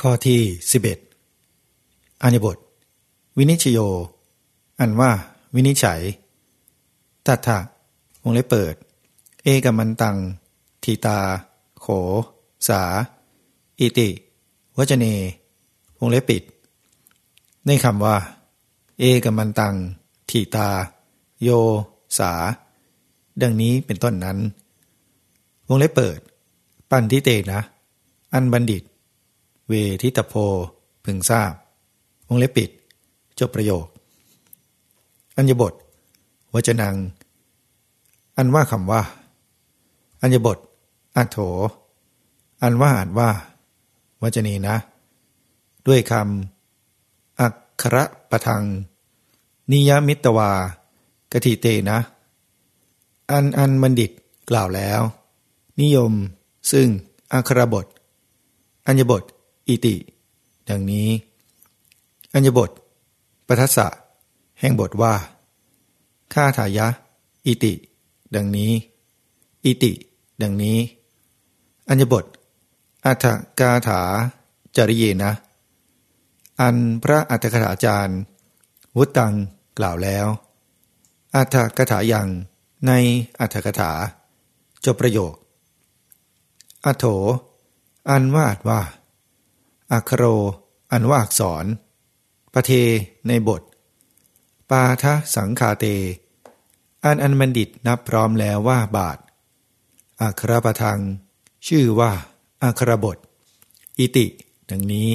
ข้อที่ 11อัญญบท วินิชโย อันว่า วินิจฉัยตัทธะวงเล็บเปิด เอกมันตัง ทีตา โข สา อิติ วจเน วงเล็บปิด ในคำว่า เอกมมันตัง ทีตา โย สา ดังนี้เป็นต้นนั้น วงเล็บเปิด ปันทิเตนะ อันบัณฑิต เวทิตโพพึงทราบวงเล็บปิด จบประโยค อัญญบท วจนัง อันว่าคำว่า อัญญบทอัโถ อันว่าอ่านว่า วจนีนะ ด้วยคำอักขระประทัง นิยมิตวากติเตนะ อันอันบัณฑิตกล่าวแล้ว นิยม ซึ่งอักขระบท อัญญบท อิติ ดังนี้ อัญญบทปัทสะแห่งบทว่าข้าถายะ อิติ ดังนี้ อิติ ดังนี้ อัญญบทอัฏฐกาถาจริเยนะ อันพระอัฏฐกถาจารย์ วุตังกล่าวแล้วอัฏฐกถายังในอัฏฐกถาจบประโยคอโถ อันวาดว่า อัคโร อันว่าอักษรปเท ในบท ปาทะสังคาเต อันอันบัณฑิตนับพร้อมแล้วว่าบาท อัครประทัง ชื่อว่า อัครบท อิติ ดังนี้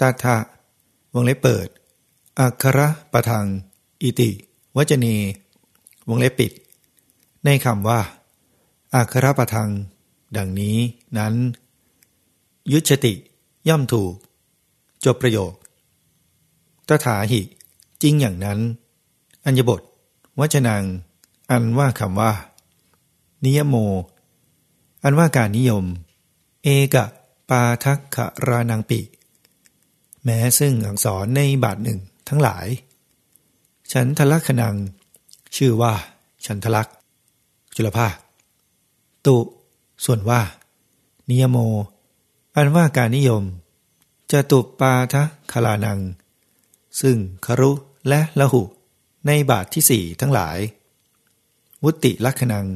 ตาทะวงเล็บเปิด อัครประทัง อิติ วจเน วงเล็บปิด ในคำว่า อัครประทัง ดังนี้ นั้น ยุชติ ย่อมถูก จบประโยค ตถาหิ จริงอย่างนั้น อัญญบทวจนัง อันว่าคำว่า นิยโม อันว่าการนิยม เอกะปาทักขรานังปิ แม้ซึ่งอักษรในบาทหนึ่งทั้งหลาย ฉันทลักขนัง ชื่อว่า ฉันทลัก จุลภาค ตุ ส่วนว่า นิยโม อันว่าการนิยมจะตุปาทะคลานัง ซึ่งครุและละหุ ในบาทที่สี่ทั้งหลาย วุติลักษณัง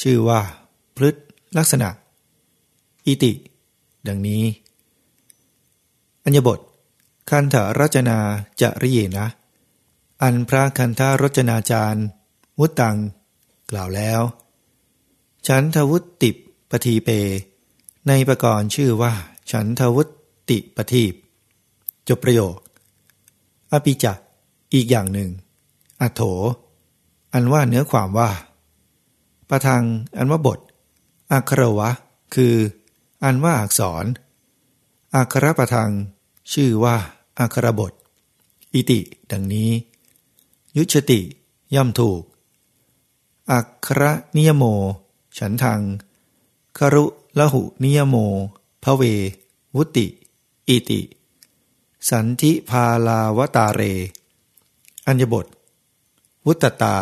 ชื่อว่าพฤษลักษณะ อิติ ดังนี้ อัญญบท คันธรจนาจะริเยนะ อันพระคันธารจนาจารย์ วุตตัง กล่าวแล้ว ฉันทวุติปทีเป ในประกรณ์ชื่อว่า ฉันทวุติปทีปจบประโยคอภิจักอีกอย่างหนึ่ง อโถ อันว่าเนื้อความว่า ประทัง อันว่าบท อัครวะ คือ อันว่าอักษร อัครประทัง ชื่อว่า อัครบท อิติ ดังนี้ ยุชติ ย่อมถูก อัครนิยโม ฉันทังครุ ละหุนิยโม พระเว วุติ อิติ สันทิพาลาวตาเร อัญบท วุตตา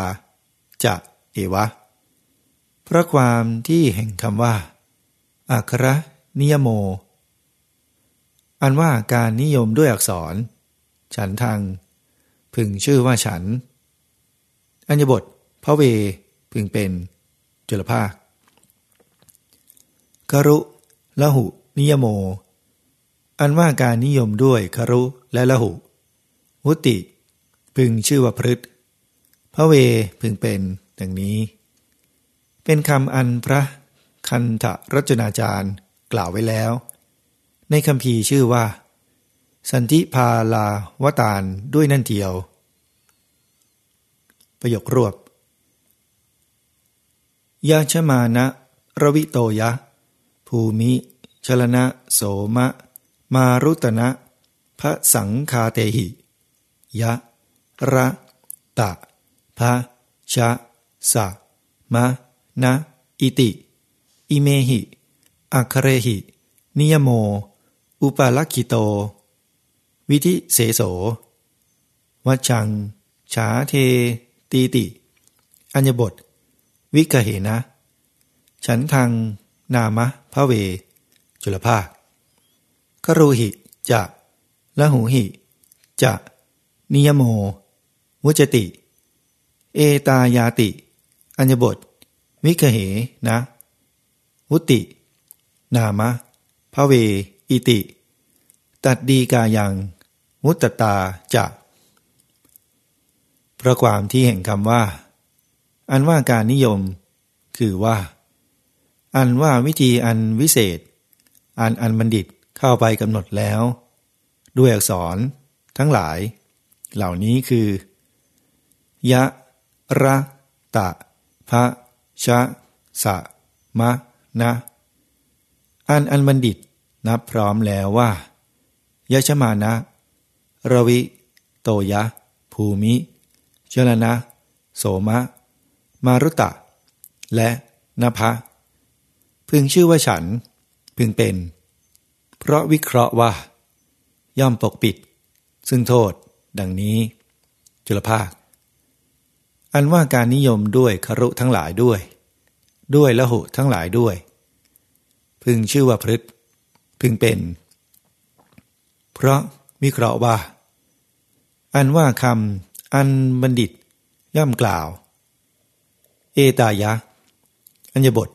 จะเอวะ พระความที่แห่งคำว่า อัครนิยโม อันว่าการนิยมด้วยอักษร ฉันทาง พึงชื่อว่าฉัน อัญญบทพระเวพึงเป็นจุลภาค คารุละหุ นิยโม อันว่าการนิยมด้วยคารุและละหุวุติ พึงชื่อว่าพฤษพระเวพึงเป็นดังนี้ เป็นคำอันพระคันธรจนาจารย์กล่าวไว้แล้ว ในคำพีชื่อว่า สันติพาลาวตารด้วยนั่นเทียว ประโยครวบยาชมานะรวิโตยะ ภูมิ ชลนะ โสมะ มารุตนะพระสังคาเตหิ ยะ ระตะพะชะ สะ มะ นะ อิติ อิเมหิ อัคเรหิ นิยโม อุปาลักขิโต วิธิเสโสวัชัง ฉาเท ตีติ อัญญบท วิกเหนะ ฉันทาง นามะพระเว จุลภาคครูหิจะละหูหิจะนิยโมวุจติ เอตายาติ อัญญบท วิกเหนะ วุติ นามะพระเว อิติ ตัดดีกายัง มุตตาจะพระความที่แห่งคำว่า อันว่าการนิยม คือว่า อันว่าวิธีอันวิเศษ อันอันบัณฑิตเข้าไปกำหนดแล้ว ด้วยอักษรทั้งหลาย เหล่านี้คือ ยะระตะพะชะสะมะนะ อันอันบัณฑิตนับพร้อมแล้วว่ายะชมานะ ระวิ โตยะ ภูมิชลนะ โสมะ มารุตะ และนภะ พึงชื่อว่าฉัน พึงเป็น เพราะวิเคราะห์ว่า ย่อมปกปิด ซึ่งโทษ ดังนี้ จุลภาค อันว่าการนิยมด้วยครุทั้งหลายด้วย ด้วยละหุทั้งหลายด้วย พึงชื่อว่าพฤษพึงเป็น เพราะวิเคราะห์ว่า อันว่าคำอันบัณฑิตย่อมกล่าว เอตายะ อัญญบท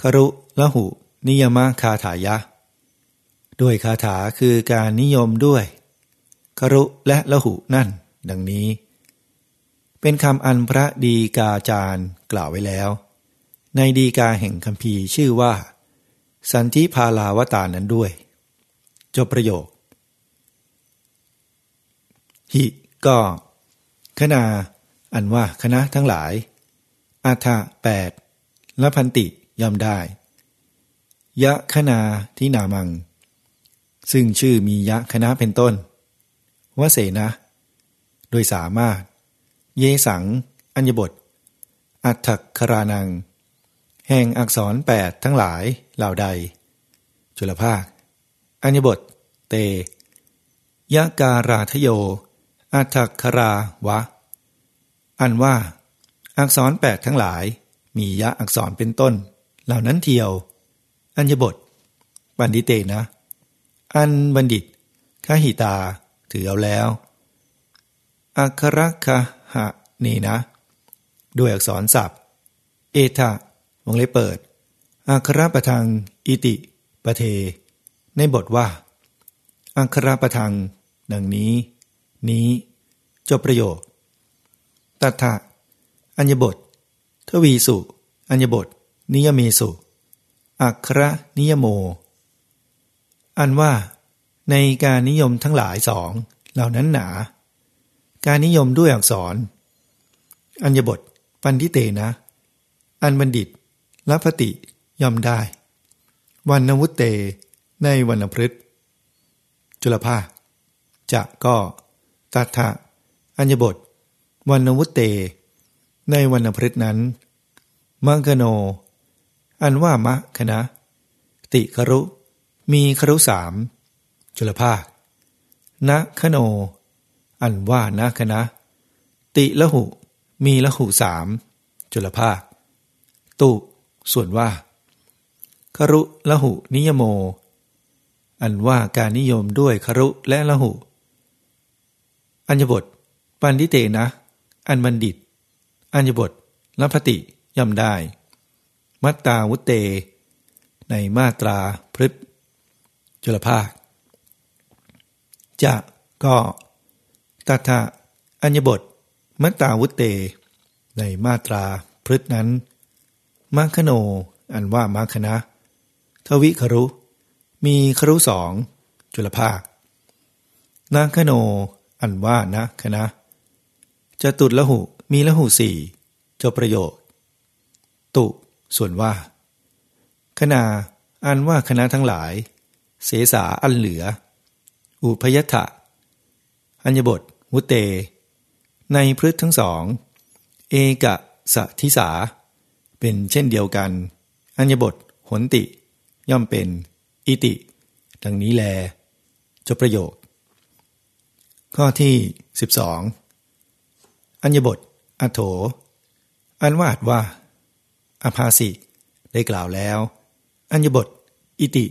ครุละหุ นิยมะคาถายะ ด้วยคาถาคือการนิยมด้วยครุและละหุนั่น ดังนี้ เป็นคำอันพระดีกาจารย์กล่าวไว้แล้ว ในดีกาแห่งคัมภีร์ชื่อว่า สันติพาลาวตานั้นด้วย จบประโยค หิก็คณาอันว่าคณะทั้งหลายอาทะแปดละพันติ ย่อมได้ ยะคณาที่นามัง ซึ่งชื่อมียะคณะเป็นต้นวเสนะ โดยสามารถ เยสัง อัญญบท อัตถครานัง แห่งอักษรแปดทั้งหลายเหล่าใด จุลภาค อัญญบท เต ยะการาทโย อัตถคราวะ อันว่า อักษรแปดทั้งหลายมียะอักษรเป็นต้น เหล่านั้นเทียว อัญญบท บัณฑิเตนะ อันบัณฑิตขหิตา ถือเอาแล้วอัครคะหะนี่นะ ด้วยอักษรศัพท์ เอทะวงเล็บเปิดอัครประทัง อิติปะเท ในบทว่าอัครประทัง ดังนี้ นี้ จบประโยคตัทะอัญญบท ทวีสุ อัญญบท นิยเมสุ อัครนิยโม อันว่าในการนิยมทั้งหลายสองเหล่านั้นหนา การนิยมด้วยอักษร อัญญบท ปันทิเตนะ อันบัณฑิตละพติย่อมได้ วันนวุตเต ในวันพฤษจุลภาจะก็ตัทะอัญญบท วันนวุตเต ในวันพฤษนั้น มังคโน อันว่ามะคณะ ติครุ มีครุสามจุลภาคณคโน อันว่านาคณะ ติละหุ มีละหุสามจุลภาค ตุ ส่วนว่า ครุละหุนิยโม อันว่าการนิยมด้วยครุและละหุ อัญญบท ปันทิเตนะ อันบัณฑิต อัญญบทละพติย่อมได้ มัตตาวุเต ในมาตราพฤษจุลภาค จะก็ตัทะอัญญบท มัตตาวุเต ในมาตราพฤตนั้นมัคโน อันว่ามัคณะ ทวิครุ มีครุสองจุลภาคนาคโน อันว่านะคณะจะตุดละหุ มีละหุสี่จบประโยค ตุ ส่วนว่าคณาอันว่าคณะทั้งหลาย เสสาอันเหลือ อุพยัตถะอัญญบทวุเต ในพฤษทั้งสอง เอกะสะทิสา เป็นเช่นเดียวกัน อัญญบทหนติ ย่อมเป็น อิติ ดังนี้แล จบประโยค ข้อที่ 12 อัญญบทอโถ อันวาดว่า อภาสิได้กล่าวแล้ว อัญญบท อิติ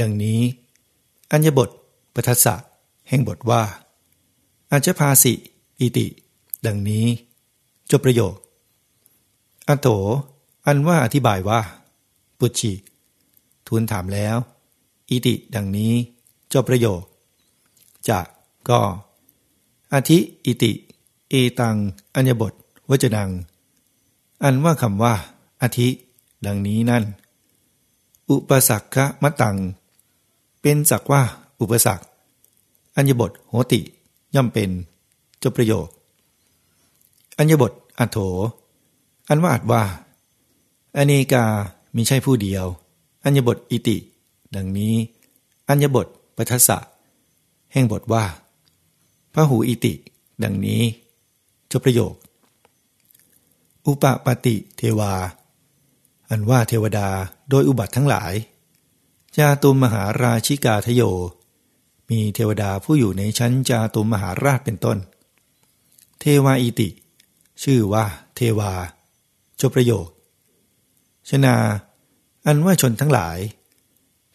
ดังนี้ อัญญบทปทัสสะแห่งบทว่าอาจภาสิ อิติ ดังนี้ จบประโยค อโถ อันว่าอธิบายว่า ปุชิทูลถามแล้ว อิติ ดังนี้ จบประโยค จะก็อธิอิติ เอตัง อัญญบทวจนัง อันว่าคำว่า อธิ ดังนี้นั่น อุปสรรคมะตัง เป็นสักว่า อุปสรรค อัญญบทโหติ ย่อมเป็นจบประโยค อัญญบทอัโถ อันว่าอัดว่าอเนกามีใช่ผู้เดียว อัญญบทอิติ ดังนี้ อัญญบทปทัสสะแห่งบทว่าพระหูอิติ ดังนี้จบประโยค อุปปติเทวา อันว่าเทวดาโดยอุบัติทั้งหลายจาตุมมหาราชิกาทโย มีเทวดาผู้อยู่ในชั้นจาตุมมหาราชเป็นต้น เทวาอิติ ชื่อว่าเทวา จบประโยค ชนา อันว่าชนทั้งหลาย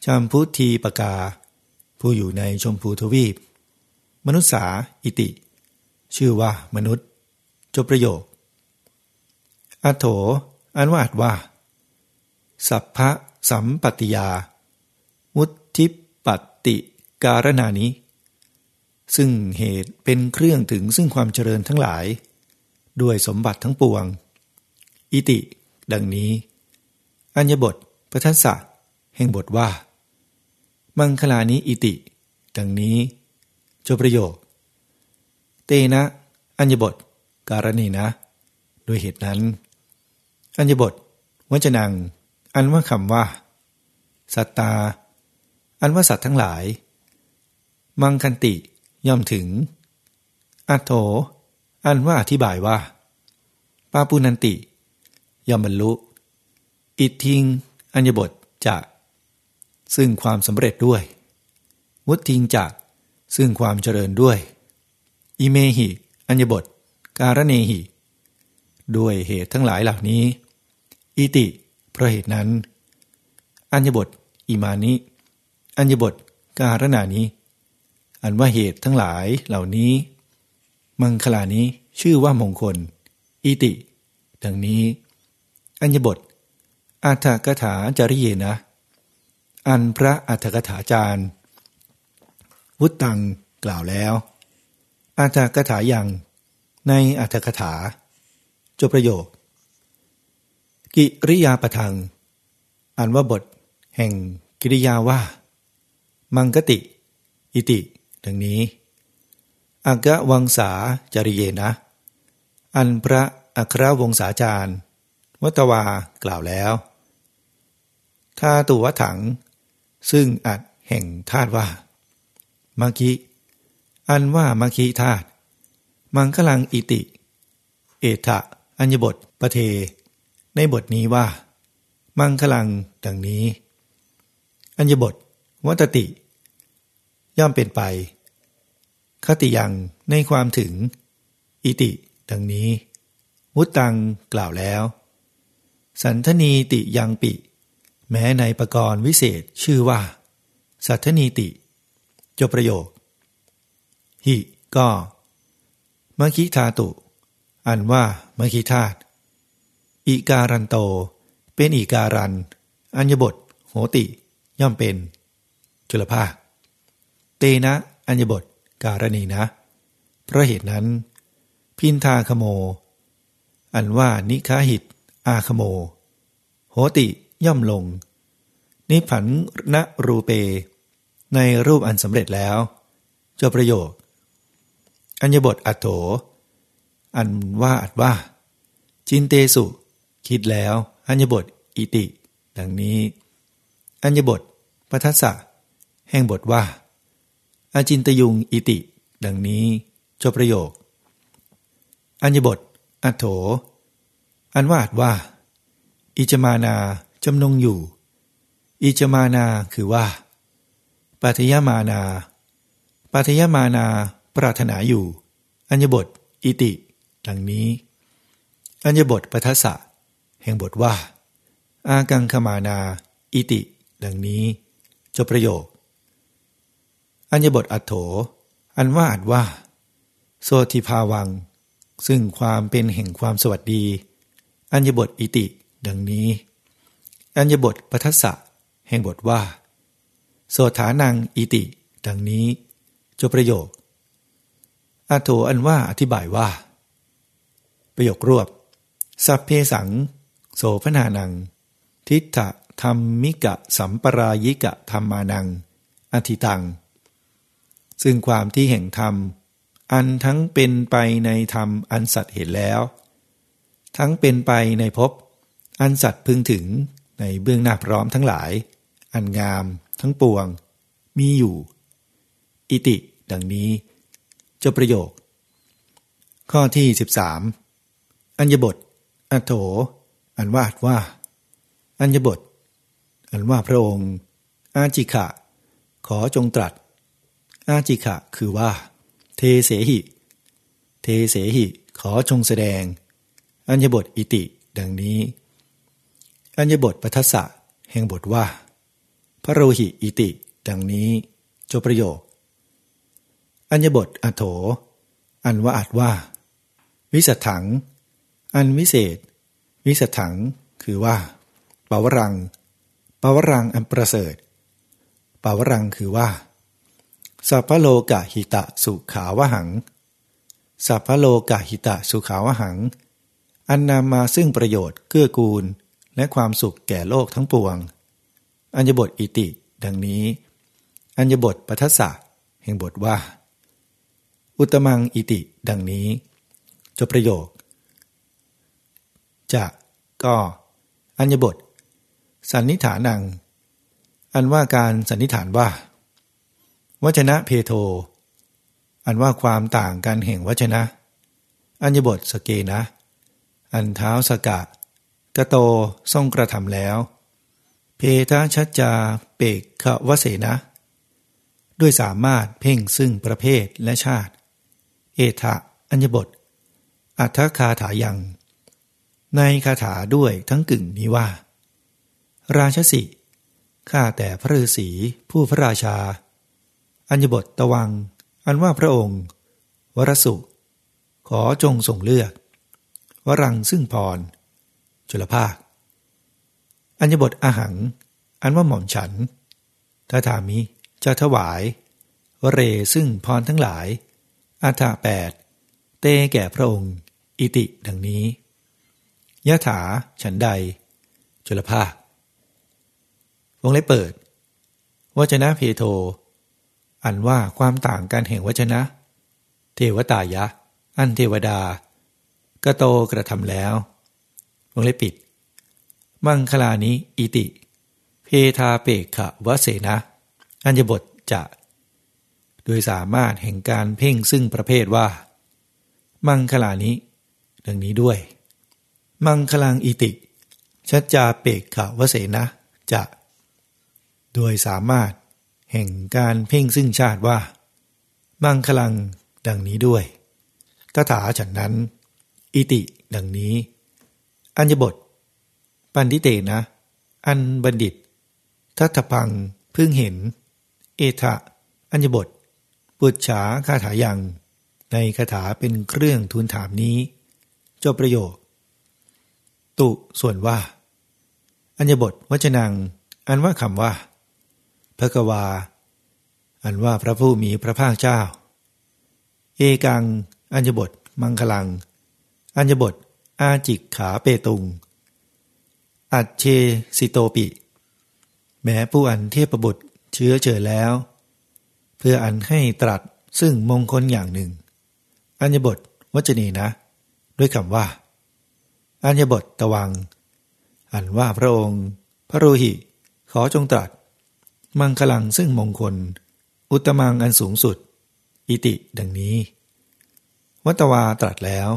จำพุทธีปกา ผู้อยู่ในชมพูทวีป มนุษย์สาอิติ ชื่อว่ามนุษย์ จบประโยคอัโถ อันว่าอัดว่า สัพพะสัมปติยา มุทิปัตติการณานิซึ่งเหตุเป็นเครื่องถึงซึ่งความเจริญทั้งหลาย ด้วยสมบัติทั้งปวง อิติ ดังนี้ อัญญบทพระทัสสะแห่งบทว่า มังคลานิอิติ ดังนี้จบประโยค เตนะ อัญญบท การณีนะ โดยเหตุนั้น อัญญบท วัจนัง อันว่าคำว่า สัตตา อันว่าสัตว์ทั้งหลาย มังคันติย่อมถึง อัโถ อันว่าอธิบายว่า ปาปุนันติ ย่อมบรรลุ อิทิง อัญญบทจะ ซึ่งความสำเร็จด้วยมุตทิงจะซึ่งความเจริญด้วย อิเมหิ อัญญบท การเนหิ ด้วยเหตุทั้งหลายเหล่านี้ อิติ ราะเหตุนั้น อัญญบทอิมานิ อัญญบทการณานิอันว่าเหตุทั้งหลายเหล่านี้ มังคลานี้ชื่อว่ามงคล อิติ ดังนี้ อัญญบทอัฏฐกถาจริเยนะ อันพระอัฏฐกถาจารย์ วุตตังกล่าวแล้วอาจากถายัง ในอัตถกถา จบประโยค กิริยาประทังอันว่าบท แห่งกิริยาว่า มังกติ อิติ ดังนี้อักะวังสาจริเยนะ อันพระอัครวงศาจารย์ วัตวากล่าวแล้วทาตุวถัง ซึ่งอัดแห่งธาตุว่ามัคิ อันว่ามัคิธาตุมังคลังอิติ เอทะอัญญบทปเท ในบทนี้ว่า มังคลังดังนี้ อัญญบท วัตติ ย่อมเป็นไป คติยังในความถึง อิติ ดังนี้ มุตตังกล่าวแล้ว สันทนีติยังปิ แม้ในประกรณ์วิเศษชื่อว่า สัทนีติ จบประโยค หิ ก็มคิธาตุ อันว่ามคิธาตุ อิการันโต เป็นอิการัน อัญญบท โหติ ย่อมเป็น จุลภาค เตนะอัญญบท การณีนะ เพราะเหตุนั้น พินทาคโม อันว่านิคาหิต อาคโม โหติย่อมลง นิผันณรูเป ในรูปอันสำเร็จแล้วเจ้าประโยค อัญญบทอัตโถ อันว่าอัดว่า จินเตสุ คิดแล้ว อัญญบทอิติ ดังนี้ อัญญบทปทัสสะแห่งบทว่า อาจินตยุงอิติ ดังนี้จบประโยค อัญญบทอัโถ อันวาดว่า อิจมานาจำนงอยู่ อิจมานาคือว่าปัทยามานาปัทยามานาปรารถนาอยู่ อัญญบท อิติ ดังนี้ อัญญบทปทัสสะ แห่งบทว่า อากังขมานา อิติ ดังนี้จบประโยค อัญญบทอัโถ อันว่าอัดว่าโสติภาวัง ซึ่งความเป็นแห่งความสวัสดี อัญญบทอิติ ดังนี้ อัญญบทปทัสสะแห่งบทว่า โสถานังอิติ ดังนี้จบประโยคอัโถอันว่าอธิบายว่า ประโยครวบ สัพเพสัง โสพนานัง ทิฏฐธรรมิกะสัมปรายิกะธรรมานัง อธิตัง ซึ่งความที่แห่งธรรม อันทั้งเป็นไปในธรรมอันสัตว์เห็นแล้ว ทั้งเป็นไปในภพอันสัตว์พึงถึงในเบื้องหน้าพร้อมทั้งหลาย อันงามทั้งปวง มีอยู่ อิติ ดังนี้จบประโยค ข้อที่ 13 อัญญบทอัโถ อันวาดว่า อัญญบท อันว่าพระองค์ อาจิขะ ขอจงตรัส อาจิขะคือว่า เทเสหิ เทเสหิ ขอจงแสดง อัญญบทอิติ ดังนี้ อัญญบทปัทสะแห่งบทว่า พระโรหิอิติ ดังนี้ จบประโยค อัญญบทอโถ อันว่าอัดว่า วิสัถัง อันวิเศษ วิสถังคือว่าปาวรังปาวรังอันประเสริฐปาวรังคือว่าสัพพโลกะหิตะสุขาวหังสัพพโลกะหิตะสุขาวหัง อันนำมาซึ่งประโยชน์เกื้อกูล และความสุขแก่โลกทั้งปวง อัญญบทอิติ ดังนี้ อัญญบทปัทสะแห่งบทว่า อุตมังอิติ ดังนี้ จบประโยค จะก็อัญญบท สันนิฐานัง อันว่าการสันนิฐานว่า วจนะเพโท อันว่าความต่างกันแห่งวจนะ อัญญบทสเกนะ อันเท้าสกะ กะโตทรงกระทำแล้ว เพทาชัจจาเปกขวเสนะ ด้วยสามารถเพ่งซึ่งประเภทและชาติ เอทะอัญญบทอัทธคาถายัง ในคาถาด้วยทั้งกึ่งนี้ว่า ราชสิ ข้าแต่พระฤาษีผู้พระราชา อัญญบทตะวัง อันว่าพระองค์ วรสุ ขอจงส่งเลือก วรังซึ่งพร จุลภาค อัญญบทอาหัง อันว่าหม่อมฉันถ้าถามิจะถวาย วเรซึ่งพรทั้งหลายอัฐแปด เตแก่พระองค์ อิติดังนี้ ยะถาฉันใด จุลภาควงเล็บเปิด วจนะเพโท อันว่าความต่างกันแห่งวจนะ เทวตายะ อันเทวดากระโตกระทำแล้ววงเล็บปิด มังคลานิอิติ เพทาเปกขะวเสนะ อัญญบทจะ โดยสามารถแห่งการเพ่งซึ่งประเภทว่า มังคลานิดังนี้ด้วย มังคลังอิติชัจจาเปกขาวเสนะจะโดยสามารถแห่งการเพ่งซึ่งชาติว่า มังคลังดังนี้ด้วยตถาฉันนั้น อิติดังนี้ อัญญบท ปันทิเตนะ อันบัณฑิต ทัตพังพึ่งเห็น เอทะ อัญญบท ปุจฉาคาถายัง ในคาถาเป็นเครื่องทูลถามนี้ จบประโยค ตุส่วนว่า อัญญบทวจนัง อันว่าคำว่าพระกวา อันว่าพระผู้มีพระภาคเจ้า เอกัง อัญญบท มังคลัง อัญญบท อาจิกขาเปตุง อัจเชสิโตปิ แม้ผู้อันเทพบุตรเชื้อเจอแล้ว เพื่ออันให้ตรัสซึ่งมงคลอย่างหนึ่ง อัญญบทวจนีนะ ด้วยคำว่า อัญญบทตะวัง อันว่าพระองค์ พระโรหิ ขอจงตรัส มังคลังซึ่งมงคล อุตมังอันสูงสุด อิติดังนี้ วัตวาตรัสแล้ว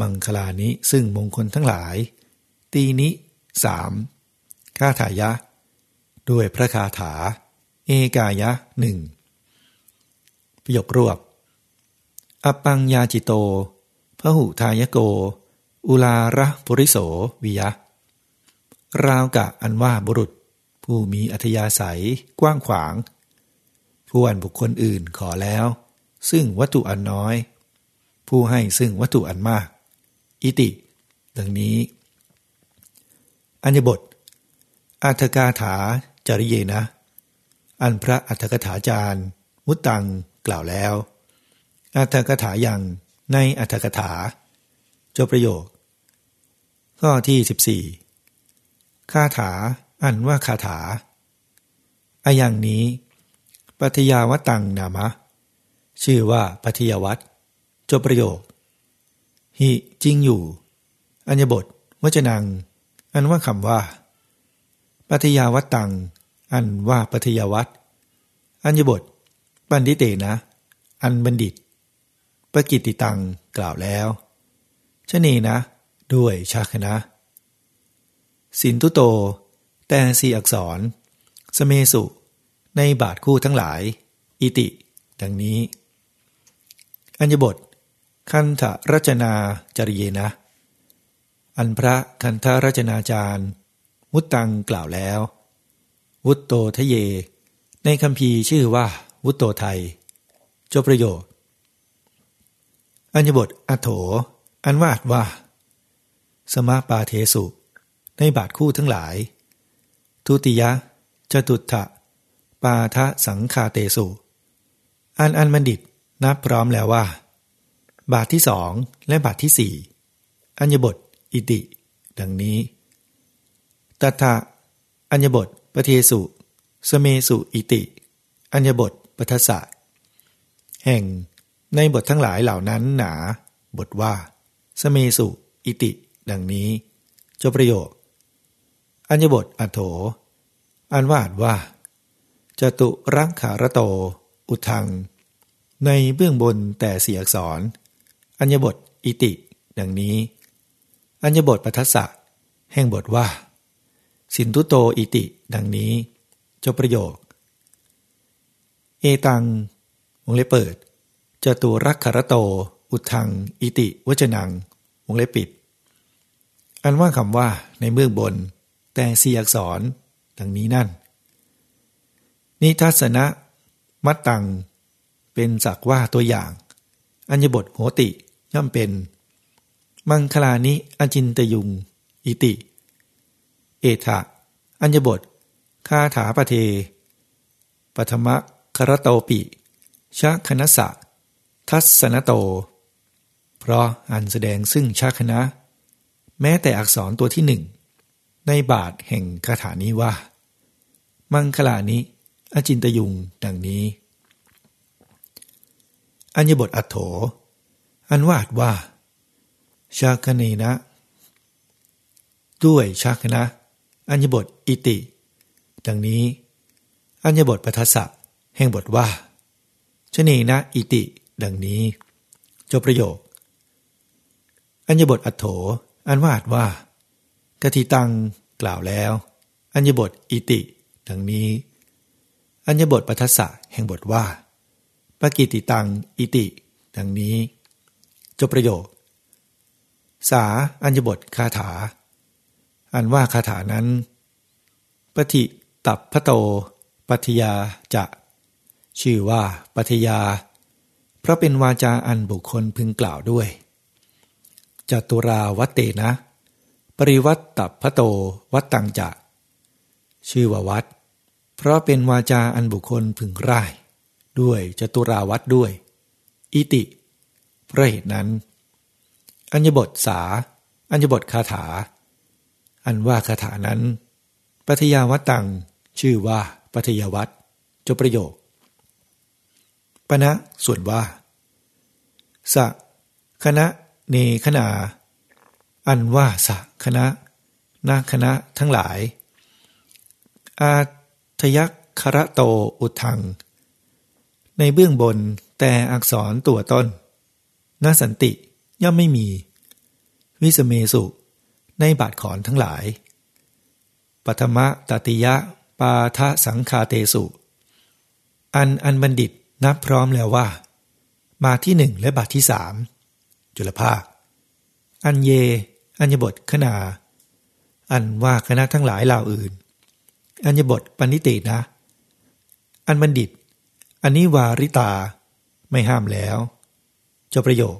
มังคลานิซึ่งมงคลทั้งหลาย ตีนิสามคาถายะ ด้วยพระคาถา เอกายะหนึ่งประโยครวบอปังยาจิโตพหุทายโก อุลาระปุริโสวิยะ ราวกะอันว่าบุรุษ ผู้มีอัธยาศัยกว้างขวาง ผู้อันบุคคลอื่นขอแล้ว ซึ่งวัตถุอันน้อย ผู้ให้ซึ่งวัตถุอันมาก อิติ ดังนี้ อัญญบท อัฏกาถาจริเยนะ อันพระอัฏกถาจารย์ มุตตังกล่าวแล้ว อัฏกถายังในอัฏกถาจบประโยค ข้อที่ 14คาถาอันว่าคาถาอาอย่างนี้ ปัทยาวัตังนามะ ชื่อว่าปัทยาวัตจบประโยค หิจริงอยู่ อัญญบทวจนัง อันว่าคำว่า ปัทยาวัตตัง อันว่าปัทยาวัตอัญญบท บัณฑิเตนะ อันบัณฑิตปกิติตังกล่าวแล้วชนีนะ ด้วยชาคนะ สินทุโต แต่สี่อักษร สเมสุ ในบาทคู่ทั้งหลาย อิติ ดังนี้ อัญญบท คันธรจนาจริเยนะ อันพระคันธรจนาจารย์มุตตังกล่าวแล้ว วุตโตทะเย ในคำพีชื่อว่าวุตโตไทย จบประโยชน์อัญญบทอโถ อันวาดว่า สมาปาเทสุ ในบาทคู่ทั้งหลาย ทุติยะจตุถะปาทะสังคาเตสุอันอันบัณฑิตนับพร้อมแล้วว่า บาทที่สองและบาทที่สี่อัญญบท อิติ ดังนี้ตถะอัญญบทปเทสุ สเมสุอิติ อัญญบทปทัสสะแห่งในบททั้งหลายเหล่านั้นหนา บทว่า สเมสุ อิติ ดังนี้จบประโยค อัญญบทอัโถ อันวาดว่าจตุรังขารโต อุทัง ในเบื้องบนแต่เสียอักษร อัญญบทอิติ ดังนี้ อัญญบทปทัสสะแห่งบทว่า สินทุโตอิติ ดังนี้จบประโยค เอตังวงเล็บเปิดจตุรักขรโต อุทัง อิติ วจนังวงเล็บปิด อันว่าคำว่าในเมืองบน แต่สีอักษรดังนี้นั่น นิทัศนะ มัตตัง เป็นสักว่าตัวอย่าง อัญญบทโหติย่อมเป็น มังคลานิอจินตยุง อิติ เอถะอัญญบทคาถาปเทปฐมะครโตปิชาคณสะ ทัศนโต เพราะอันแสดงซึ่งชาคณะ แม้แต่อักษรตัวที่หนึ่ง ในบาทแห่งคาถานี้ว่า มังคลานิอจินตยุงดังนี้ อัญญบทอัโถ อันวาดว่า ชาคเนนะ ด้วยชาคณะอัญญบทอิติ ดังนี้ อัญญบทปทัสสะแห่งบทว่าชนีนะอิติ ดังนี้ จบประโยค อัญญบทอัโถ อันวาดว่ากติตังกล่าวแล้ว อัญญบทอิติ ดังนี้ อัญญบทปทัสสะแห่งบทว่าปกิติตังอิติ ดังนี้ จบประโยค สาอัญญบทคาถา อันว่าคาถานั้นปฏิตับพระโต ปัทยาจะ ชื่อว่าปัทยา เพราะเป็นวาจาอันบุคคลพึงกล่าวด้วย จตุราวัตเตนะ ปริวัตตพโตวัตตังจะ ชื่อว่าวัด เพราะเป็นวาจาอันบุคคลพึงร่าย ด้วยจตุราวัดด้วย อิติ เพราะเหตุนั้น อัญญบทสา อัญญบทคาถา อันว่าคาถานั้น ปัทยาวัตตัง ชื่อว่าปัทยาวัตจบประโยคปณะส่วนว่าสะคณะ เนคณา อันว่าสะคณะนาคณะทั้งหลาย อาทยักคระโตอุทัง ในเบื้องบนแต่อักษรตัวต้นนาสันติย่อมไม่มี วิสเมสุ ในบาทขอนทั้งหลายปฐมะตติยะปาทะสังคาเตสุ อันอันบัณฑิตนับพร้อมแล้วว่าบาทที่หนึ่งและบาทที่สาม จุลภาค อันเย อัญญบทขนา อันว่าคณะทั้งหลายเหล่าอื่น อัญญบทปณิตินะ อันบัณฑิต อันนี้วาริตา ไม่ห้ามแล้ว จบประโยค